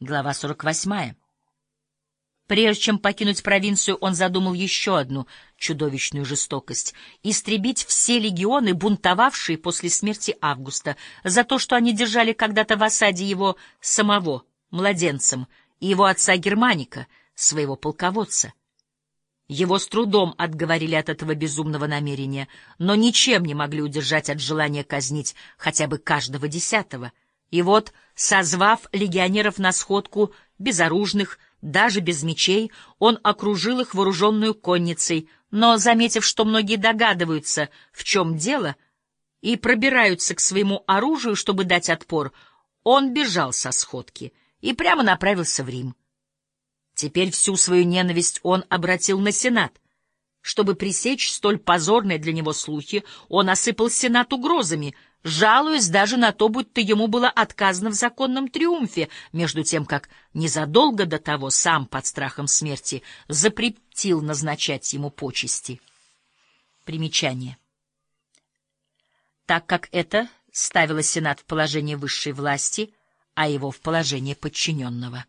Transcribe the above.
Глава 48. Прежде чем покинуть провинцию, он задумал еще одну чудовищную жестокость — истребить все легионы, бунтовавшие после смерти Августа, за то, что они держали когда-то в осаде его самого, младенцем, и его отца Германика, своего полководца. Его с трудом отговорили от этого безумного намерения, но ничем не могли удержать от желания казнить хотя бы каждого десятого — и вот, созвав легионеров на сходку, безоружных, даже без мечей, он окружил их вооруженную конницей, но, заметив, что многие догадываются, в чем дело, и пробираются к своему оружию, чтобы дать отпор, он бежал со сходки и прямо направился в Рим. Теперь всю свою ненависть он обратил на Сенат. Чтобы пресечь столь позорные для него слухи, он осыпал Сенат угрозами — жалуясь даже на то, будто ему было отказано в законном триумфе, между тем, как незадолго до того сам под страхом смерти запретил назначать ему почести. Примечание. Так как это ставило Сенат в положение высшей власти, а его в положение подчиненного.